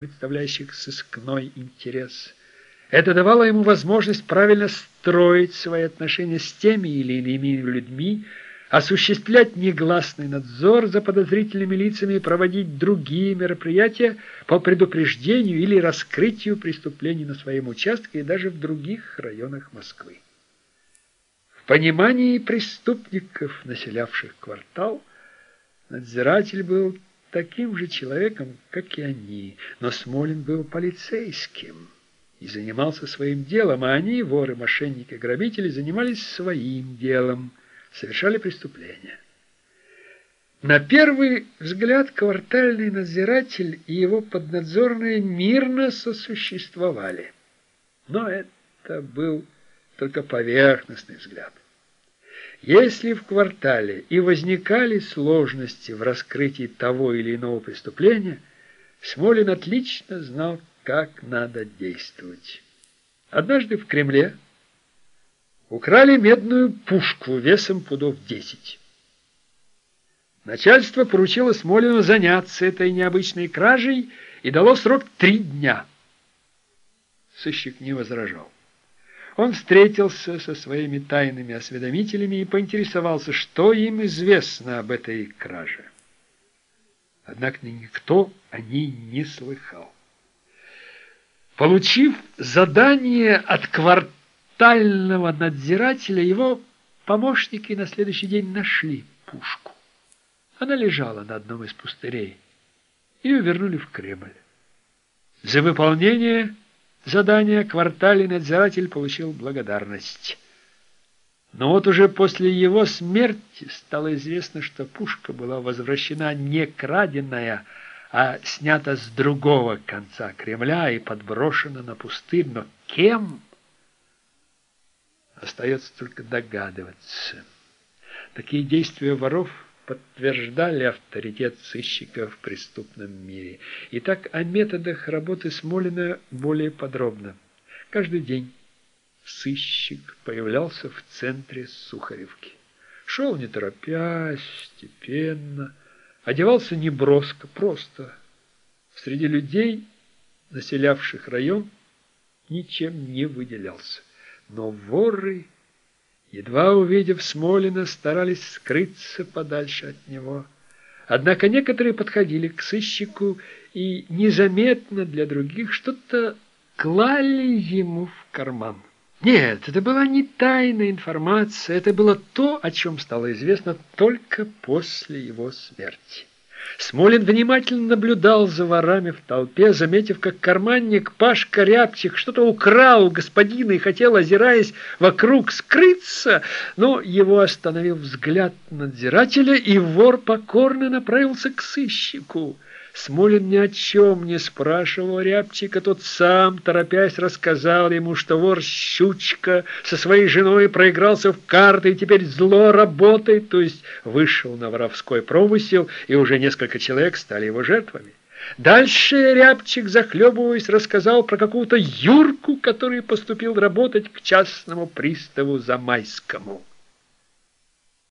представляющих сыскной интерес. Это давало ему возможность правильно строить свои отношения с теми или иными людьми, осуществлять негласный надзор за подозрительными лицами и проводить другие мероприятия по предупреждению или раскрытию преступлений на своем участке и даже в других районах Москвы. В понимании преступников, населявших квартал, надзиратель был таким же человеком, как и они, но Смолин был полицейским и занимался своим делом, а они, воры, мошенники, грабители, занимались своим делом, совершали преступления. На первый взгляд квартальный надзиратель и его поднадзорные мирно сосуществовали. Но это был только поверхностный взгляд. Если в квартале и возникали сложности в раскрытии того или иного преступления, Смолин отлично знал, как надо действовать. Однажды в Кремле украли медную пушку весом пудов десять. Начальство поручило Смолину заняться этой необычной кражей и дало срок три дня. Сыщик не возражал. Он встретился со своими тайными осведомителями и поинтересовался, что им известно об этой краже. Однако никто о ней не слыхал. Получив задание от квартального надзирателя, его помощники на следующий день нашли пушку. Она лежала на одном из пустырей. Ее вернули в Кремль. За выполнение задания квартальный надзиратель получил благодарность. Но вот уже после его смерти стало известно, что пушка была возвращена не краденая, а снята с другого конца Кремля и подброшена на пустырь. Но кем? Остается только догадываться. Такие действия воров – подтверждали авторитет сыщика в преступном мире. Итак, о методах работы Смолина более подробно. Каждый день сыщик появлялся в центре Сухаревки. Шел не торопясь, степенно, одевался неброско, просто. Среди людей, населявших район, ничем не выделялся. Но воры едва увидев Смолина, старались скрыться подальше от него. Однако некоторые подходили к сыщику и незаметно для других что-то клали ему в карман. Нет, это была не тайная информация, это было то, о чем стало известно только после его смерти. Смолин внимательно наблюдал за ворами в толпе, заметив, как карманник Пашка Рябчих что-то украл у господина и хотел, озираясь вокруг, скрыться, но его остановил взгляд надзирателя, и вор покорно направился к сыщику. Смолин ни о чем не спрашивал Рябчика, тот сам, торопясь, рассказал ему, что вор Щучка со своей женой проигрался в карты и теперь зло работает, то есть вышел на воровской промысел, и уже несколько человек стали его жертвами. Дальше Рябчик, захлебываясь, рассказал про какую-то Юрку, который поступил работать к частному приставу Замайскому.